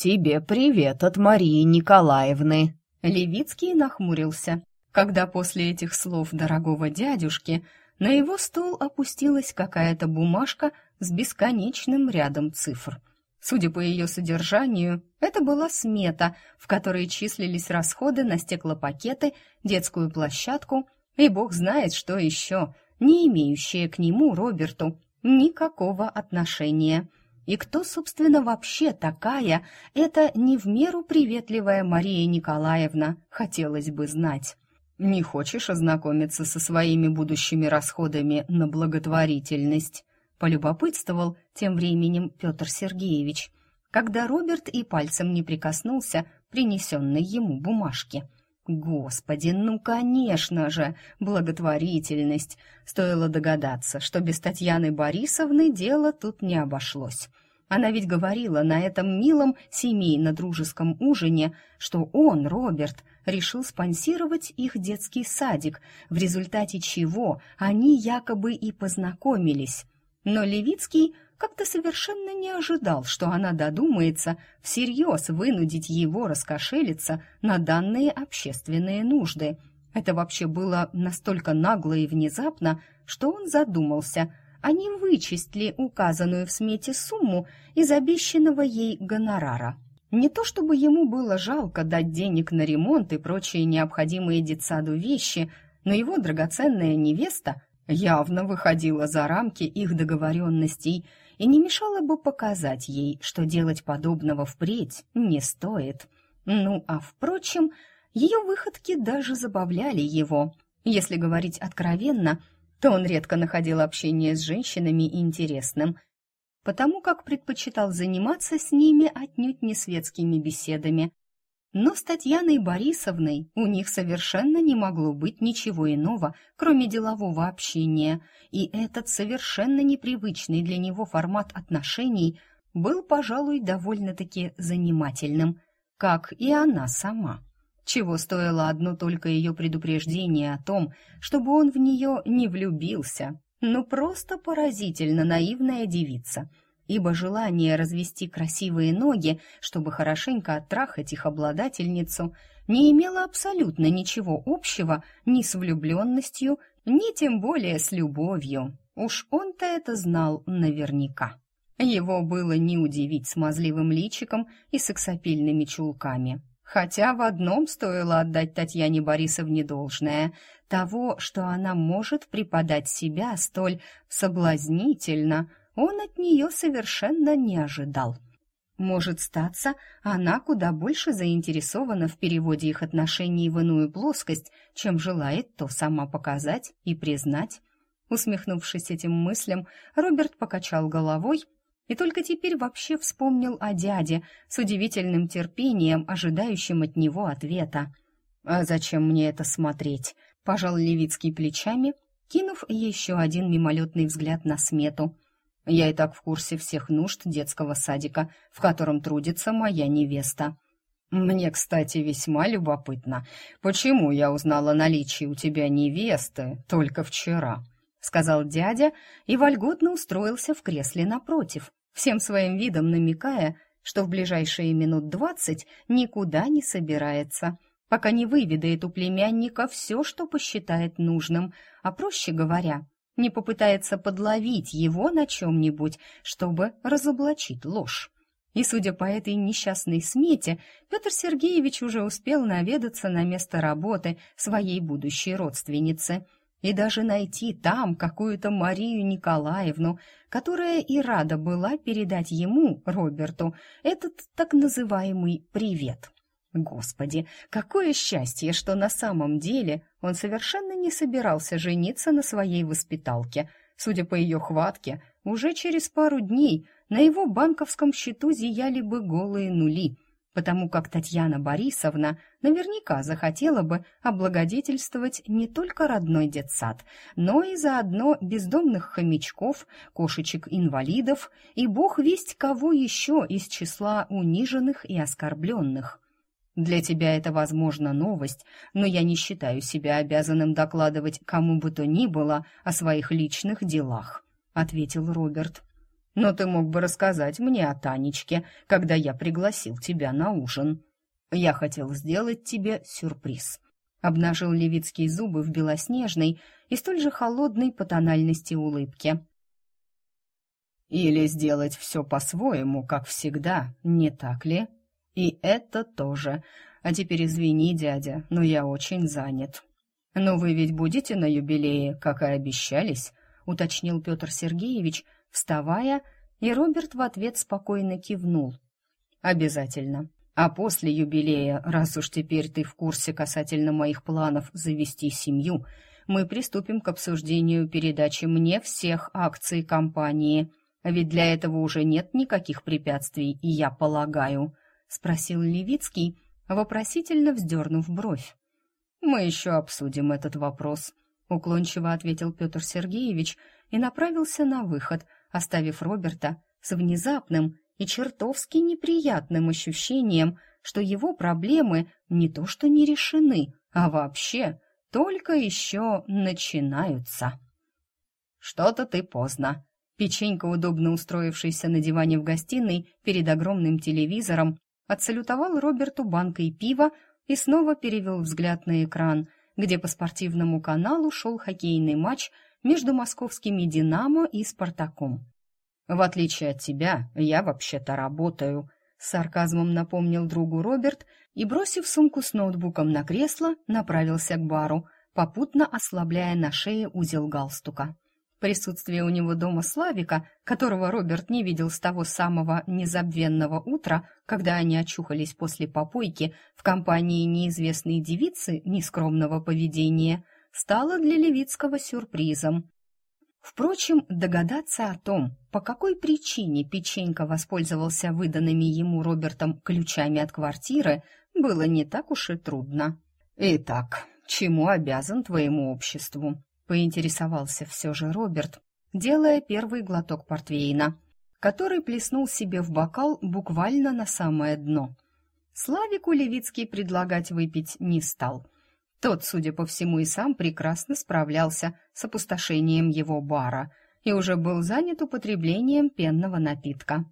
тебе привет от Марии Николаевны». Левицкий нахмурился, когда после этих слов дорогого дядюшки на его стол опустилась какая-то бумажка с бесконечным рядом цифр. Судя по ее содержанию, это была смета, в которой числились расходы на стеклопакеты, детскую площадку и бог знает что еще, не имеющие к нему, Роберту, никакого отношения. И кто, собственно, вообще такая эта не в меру приветливая Мария Николаевна, хотелось бы знать. Не хочешь ознакомиться со своими будущими расходами на благотворительность? полюбопытствовал тем временем Петр Сергеевич, когда Роберт и пальцем не прикоснулся принесенной ему бумажке. Господи, ну, конечно же, благотворительность. Стоило догадаться, что без Татьяны Борисовны дело тут не обошлось. Она ведь говорила на этом милом семейно-дружеском ужине, что он, Роберт, решил спонсировать их детский садик, в результате чего они якобы и познакомились. Но Левицкий как-то совершенно не ожидал, что она додумается всерьез вынудить его раскошелиться на данные общественные нужды. Это вообще было настолько нагло и внезапно, что он задумался, а не вычесть ли указанную в смете сумму из обещанного ей гонорара. Не то чтобы ему было жалко дать денег на ремонт и прочие необходимые детсаду вещи, но его драгоценная невеста явно выходила за рамки их договоренностей и не мешало бы показать ей, что делать подобного впредь не стоит. Ну, а впрочем, ее выходки даже забавляли его. Если говорить откровенно, то он редко находил общение с женщинами интересным, потому как предпочитал заниматься с ними отнюдь не светскими беседами, но с Татьяной Борисовной у них совершенно не могло быть ничего иного, кроме делового общения, и этот совершенно непривычный для него формат отношений был, пожалуй, довольно-таки занимательным, как и она сама. Чего стоило одно только ее предупреждение о том, чтобы он в нее не влюбился. Ну, просто поразительно наивная девица — ибо желание развести красивые ноги, чтобы хорошенько оттрахать их обладательницу, не имело абсолютно ничего общего ни с влюбленностью, ни тем более с любовью. Уж он-то это знал наверняка. Его было не удивить смазливым личиком и сексапильными чулками. Хотя в одном стоило отдать Татьяне Борисовне должное — того, что она может преподать себя столь соблазнительно, он от нее совершенно не ожидал. Может статься, она куда больше заинтересована в переводе их отношений в иную плоскость, чем желает то сама показать и признать. Усмехнувшись этим мыслям, Роберт покачал головой и только теперь вообще вспомнил о дяде с удивительным терпением, ожидающим от него ответа. «А зачем мне это смотреть?» — пожал Левицкий плечами, кинув еще один мимолетный взгляд на смету — я и так в курсе всех нужд детского садика, в котором трудится моя невеста. Мне, кстати, весьма любопытно, почему я узнала о наличии у тебя невесты только вчера, сказал дядя и вольготно устроился в кресле напротив, всем своим видом намекая, что в ближайшие минут двадцать никуда не собирается, пока не выведает у племянника все, что посчитает нужным, а проще говоря, не попытается подловить его на чем-нибудь, чтобы разоблачить ложь. И, судя по этой несчастной смете, Петр Сергеевич уже успел наведаться на место работы своей будущей родственницы и даже найти там какую-то Марию Николаевну, которая и рада была передать ему, Роберту, этот так называемый «привет». Господи, какое счастье, что на самом деле он совершенно не собирался жениться на своей воспиталке. Судя по ее хватке, уже через пару дней на его банковском счету зияли бы голые нули, потому как Татьяна Борисовна наверняка захотела бы облагодетельствовать не только родной детсад, но и заодно бездомных хомячков, кошечек-инвалидов и бог весть кого еще из числа униженных и оскорбленных. Для тебя это, возможно, новость, но я не считаю себя обязанным докладывать кому бы то ни было о своих личных делах, ответил Роберт. но ты мог бы рассказать мне о Танечке, когда я пригласил тебя на ужин. Я хотел сделать тебе сюрприз». Обнажил Левицкий зубы в белоснежной и столь же холодной по тональности улыбке. «Или сделать все по-своему, как всегда, не так ли? И это тоже. А теперь извини, дядя, но я очень занят». «Но вы ведь будете на юбилее, как и обещались?» — уточнил Петр Сергеевич, вставая, и Роберт в ответ спокойно кивнул. «Обязательно. А после юбилея, раз уж теперь ты в курсе касательно моих планов завести семью, мы приступим к обсуждению передачи мне всех акций компании. Ведь для этого уже нет никаких препятствий, и я полагаю», — спросил Левицкий, вопросительно вздернув бровь. «Мы еще обсудим этот вопрос», — уклончиво ответил Петр Сергеевич и направился на выход, оставив Роберта с внезапным и чертовски неприятным ощущением, что его проблемы не то что не решены, а вообще только еще начинаются. «Что-то ты поздно». Печенька, удобно устроившийся на диване в гостиной перед огромным телевизором, отсалютовал Роберту банкой пива и снова перевел взгляд на экран, где по спортивному каналу шел хоккейный матч между московскими «Динамо» и «Спартаком». «В отличие от тебя, я вообще-то работаю», — с сарказмом напомнил другу Роберт и, бросив сумку с ноутбуком на кресло, направился к бару, попутно ослабляя на шее узел галстука. Присутствие у него дома Славика, которого Роберт не видел с того самого незабвенного утра, когда они очухались после попойки в компании неизвестной девицы нескромного поведения, стало для Левицкого сюрпризом. Впрочем, догадаться о том, по какой причине Печенька воспользовался выданными ему Робертом ключами от квартиры, было не так уж и трудно. «Итак, чему обязан твоему обществу?» — поинтересовался все же Роберт, делая первый глоток портвейна, который плеснул себе в бокал буквально на самое дно. Славику Левицкий предлагать выпить не стал — тот, судя по всему, и сам прекрасно справлялся с опустошением его бара и уже был занят употреблением пенного напитка.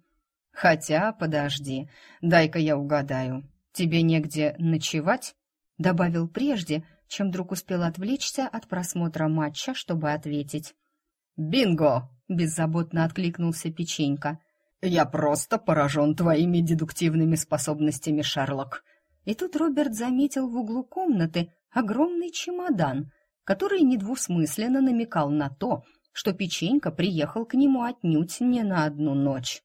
«Хотя, подожди, дай-ка я угадаю. Тебе негде ночевать?» Добавил прежде, чем друг успел отвлечься от просмотра матча, чтобы ответить. «Бинго!» — беззаботно откликнулся Печенька. «Я просто поражен твоими дедуктивными способностями, Шерлок!» И тут Роберт заметил в углу комнаты огромный чемодан, который недвусмысленно намекал на то, что Печенька приехал к нему отнюдь не на одну ночь.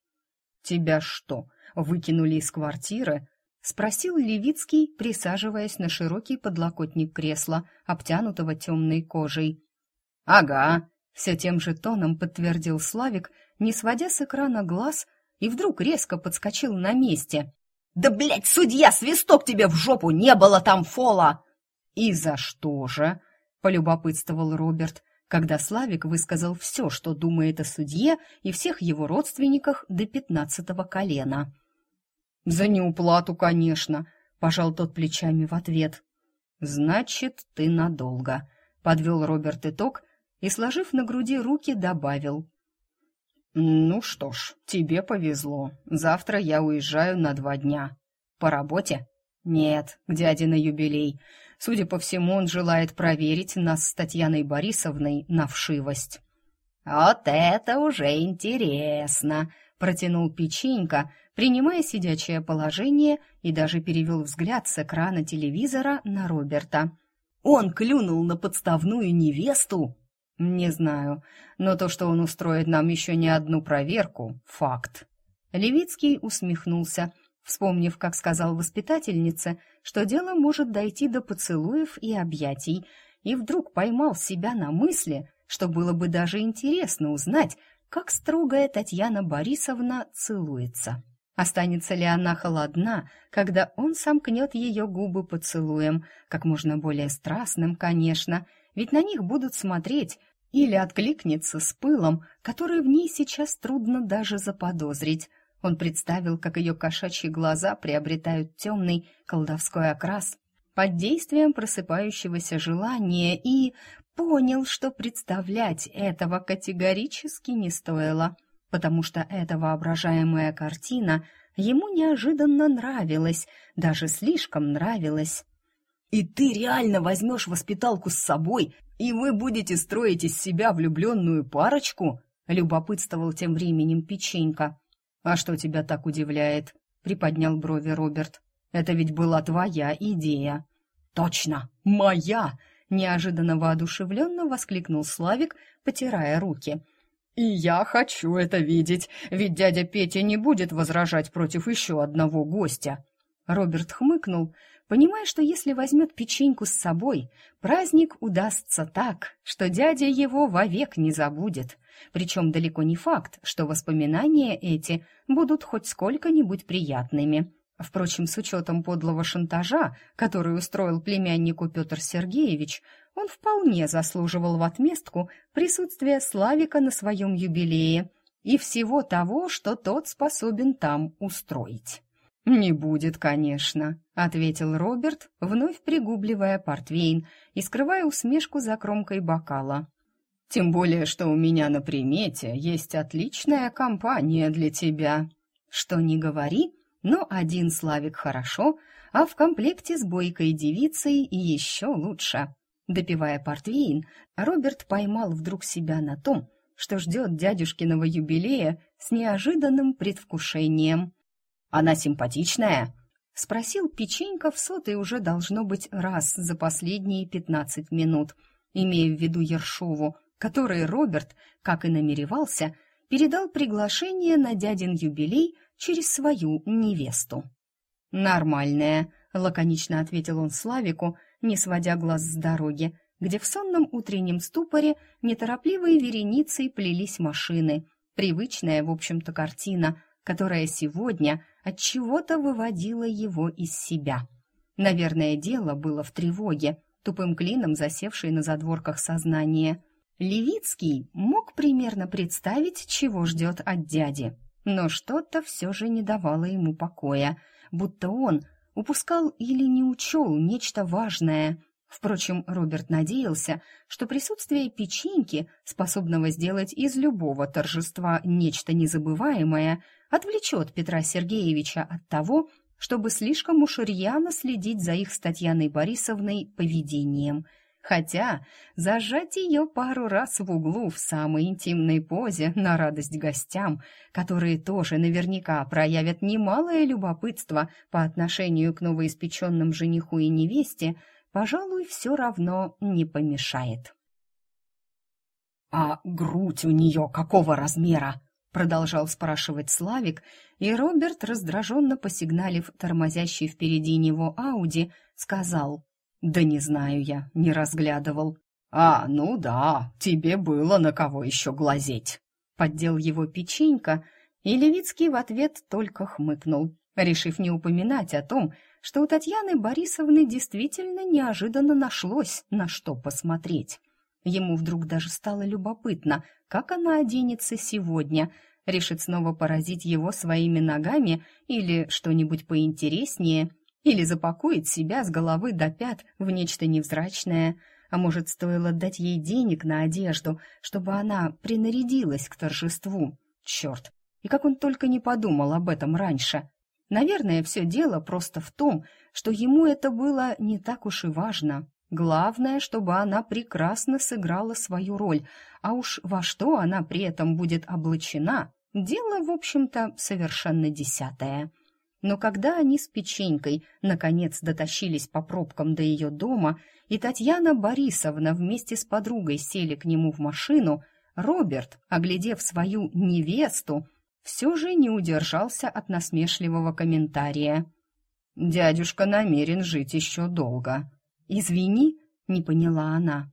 «Тебя что, выкинули из квартиры?» — спросил Левицкий, присаживаясь на широкий подлокотник кресла, обтянутого темной кожей. «Ага», — все тем же тоном подтвердил Славик, не сводя с экрана глаз, и вдруг резко подскочил на месте. «Да, блядь, судья, свисток тебе в жопу! Не было там фола!» «И за что же?» — полюбопытствовал Роберт, когда Славик высказал все, что думает о судье и всех его родственниках до пятнадцатого колена. «За неуплату, конечно», — пожал тот плечами в ответ. «Значит, ты надолго», — подвел Роберт итог и, сложив на груди руки, добавил. «Ну что ж, тебе повезло. Завтра я уезжаю на два дня. По работе?» «Нет, к дяде на юбилей. Судя по всему, он желает проверить нас с Татьяной Борисовной на вшивость. «Вот это уже интересно!» — протянул Печенька, принимая сидячее положение и даже перевел взгляд с экрана телевизора на Роберта. «Он клюнул на подставную невесту?» «Не знаю, но то, что он устроит нам еще не одну проверку — факт». Левицкий усмехнулся — вспомнив, как сказал воспитательнице, что дело может дойти до поцелуев и объятий, и вдруг поймал себя на мысли, что было бы даже интересно узнать, как строгая Татьяна Борисовна целуется. Останется ли она холодна, когда он сомкнет ее губы поцелуем, как можно более страстным, конечно, ведь на них будут смотреть, или откликнется с пылом, который в ней сейчас трудно даже заподозрить, он представил, как ее кошачьи глаза приобретают темный колдовской окрас под действием просыпающегося желания и понял, что представлять этого категорически не стоило. потому что эта воображаемая картина ему неожиданно нравилась, даже слишком нравилась. «И ты реально возьмешь воспиталку с собой, и вы будете строить из себя влюбленную парочку?» — любопытствовал тем временем печенька. «А что тебя так удивляет?» — приподнял брови Роберт. «Это ведь была твоя идея». «Точно, моя!» — неожиданно воодушевленно воскликнул Славик, потирая руки. «И я хочу это видеть, ведь дядя Петя не будет возражать против еще одного гостя». Роберт хмыкнул, понимая, что если возьмет печеньку с собой, праздник удастся так, что дядя его вовек не забудет. Причем далеко не факт, что воспоминания эти будут хоть сколько-нибудь приятными. Впрочем, с учетом подлого шантажа, который устроил племяннику Петр Сергеевич, он вполне заслуживал в отместку присутствия Славика на своем юбилее и всего того, что тот способен там устроить. «Не будет, конечно», — ответил Роберт, вновь пригубливая портвейн и скрывая усмешку за кромкой бокала. «Тем более, что у меня на примете есть отличная компания для тебя. Что не говори, но один Славик хорошо, а в комплекте с бойкой девицей еще лучше». Допивая портвейн, Роберт поймал вдруг себя на том, что ждет дядюшкиного юбилея с неожиданным предвкушением. «Она симпатичная?» — спросил Печенька в сотый уже должно быть раз за последние пятнадцать минут, имея в виду Ершову, который Роберт, как и намеревался, передал приглашение на дядин юбилей через свою невесту. «Нормальная», — лаконично ответил он Славику, не сводя глаз с дороги, где в сонном утреннем ступоре неторопливой вереницей плелись машины. Привычная, в общем-то, картина, которая сегодня от чего-то выводила его из себя. Наверное, дело было в тревоге, тупым клином засевшей на задворках сознания. Левицкий мог примерно представить, чего ждет от дяди, но что-то все же не давало ему покоя, будто он упускал или не учел нечто важное. Впрочем, Роберт надеялся, что присутствие печеньки, способного сделать из любого торжества нечто незабываемое, отвлечет Петра Сергеевича от того, чтобы слишком уж рьяно следить за их с Татьяной Борисовной поведением – Хотя зажать ее пару раз в углу в самой интимной позе на радость гостям, которые тоже наверняка проявят немалое любопытство по отношению к новоиспеченным жениху и невесте, пожалуй, все равно не помешает. «А грудь у нее какого размера?» продолжал спрашивать Славик, и Роберт, раздраженно посигналив тормозящий впереди него Ауди, сказал «Да не знаю я, не разглядывал». «А, ну да, тебе было на кого еще глазеть», — поддел его печенька, и Левицкий в ответ только хмыкнул, решив не упоминать о том, что у Татьяны Борисовны действительно неожиданно нашлось, на что посмотреть. Ему вдруг даже стало любопытно, как она оденется сегодня, решит снова поразить его своими ногами или что-нибудь поинтереснее — или запакует себя с головы до пят в нечто невзрачное, а может, стоило дать ей денег на одежду, чтобы она принарядилась к торжеству. Черт! И как он только не подумал об этом раньше. Наверное, все дело просто в том, что ему это было не так уж и важно. Главное, чтобы она прекрасно сыграла свою роль, а уж во что она при этом будет облачена, дело, в общем-то, совершенно десятое. Но когда они с печенькой наконец дотащились по пробкам до ее дома, и Татьяна Борисовна вместе с подругой сели к нему в машину, Роберт, оглядев свою невесту, все же не удержался от насмешливого комментария. «Дядюшка намерен жить еще долго». «Извини», — не поняла она.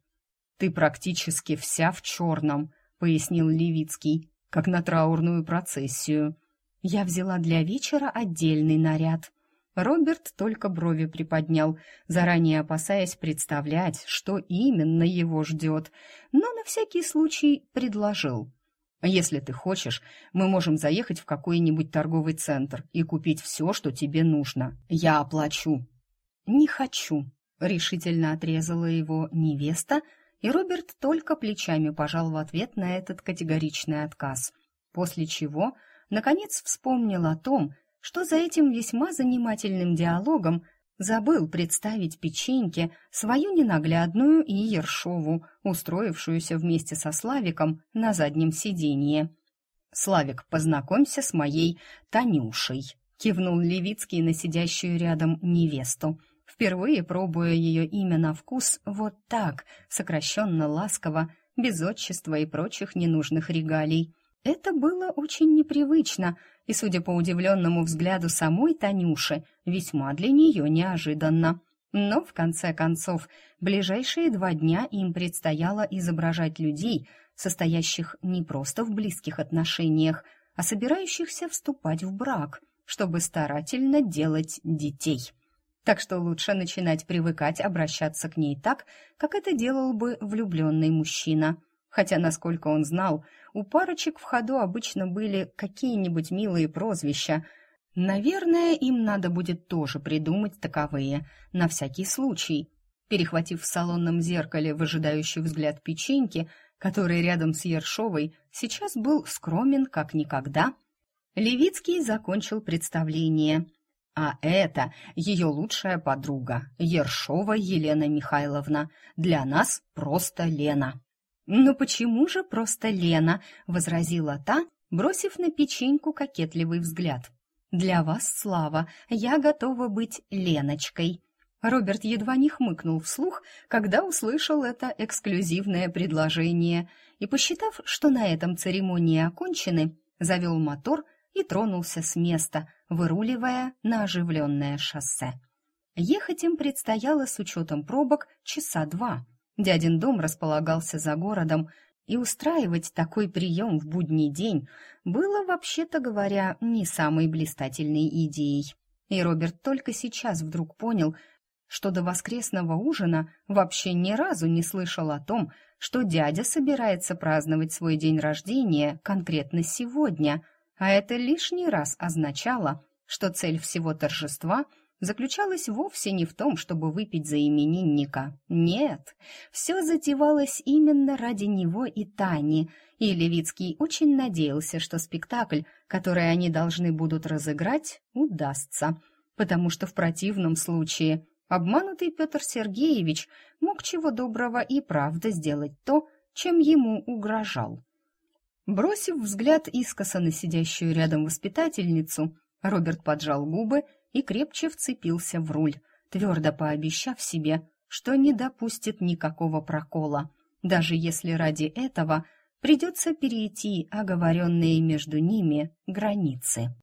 «Ты практически вся в черном», — пояснил Левицкий, «как на траурную процессию. Я взяла для вечера отдельный наряд. Роберт только брови приподнял, заранее опасаясь представлять, что именно его ждет, но на всякий случай предложил. «Если ты хочешь, мы можем заехать в какой-нибудь торговый центр и купить все, что тебе нужно. Я оплачу». «Не хочу», — решительно отрезала его невеста, и Роберт только плечами пожал в ответ на этот категоричный отказ. после чего, наконец, вспомнил о том, что за этим весьма занимательным диалогом забыл представить печеньке свою ненаглядную и Ершову, устроившуюся вместе со Славиком на заднем сиденье. «Славик, познакомься с моей Танюшей», — кивнул Левицкий на сидящую рядом невесту, впервые пробуя ее имя на вкус вот так, сокращенно ласково, без отчества и прочих ненужных регалий. Это было очень непривычно и, судя по удивленному взгляду самой Танюши, весьма для нее неожиданно. Но, в конце концов, ближайшие два дня им предстояло изображать людей, состоящих не просто в близких отношениях, а собирающихся вступать в брак, чтобы старательно делать детей. Так что лучше начинать привыкать обращаться к ней так, как это делал бы влюбленный мужчина – хотя, насколько он знал, у парочек в ходу обычно были какие-нибудь милые прозвища. Наверное, им надо будет тоже придумать таковые, на всякий случай. Перехватив в салонном зеркале выжидающий взгляд печеньки, который рядом с Ершовой сейчас был скромен как никогда, Левицкий закончил представление. А это ее лучшая подруга, Ершова Елена Михайловна. Для нас просто Лена. «Ну почему же просто Лена?» — возразила та, бросив на печеньку кокетливый взгляд. «Для вас, Слава, я готова быть Леночкой». Роберт едва не хмыкнул вслух, когда услышал это эксклюзивное предложение, и, посчитав, что на этом церемонии окончены, завел мотор и тронулся с места, выруливая на оживленное шоссе. Ехать им предстояло с учетом пробок часа два — Дядин дом располагался за городом, и устраивать такой прием в будний день было, вообще-то говоря, не самой блистательной идеей. И Роберт только сейчас вдруг понял, что до воскресного ужина вообще ни разу не слышал о том, что дядя собирается праздновать свой день рождения конкретно сегодня, а это лишний раз означало, что цель всего торжества — заключалась вовсе не в том, чтобы выпить за именинника. Нет, все затевалось именно ради него и Тани, и Левицкий очень надеялся, что спектакль, который они должны будут разыграть, удастся, потому что в противном случае обманутый Петр Сергеевич мог чего доброго и правда сделать то, чем ему угрожал. Бросив взгляд искоса на сидящую рядом воспитательницу, Роберт поджал губы и крепче вцепился в руль, твердо пообещав себе, что не допустит никакого прокола, даже если ради этого придется перейти оговоренные между ними границы.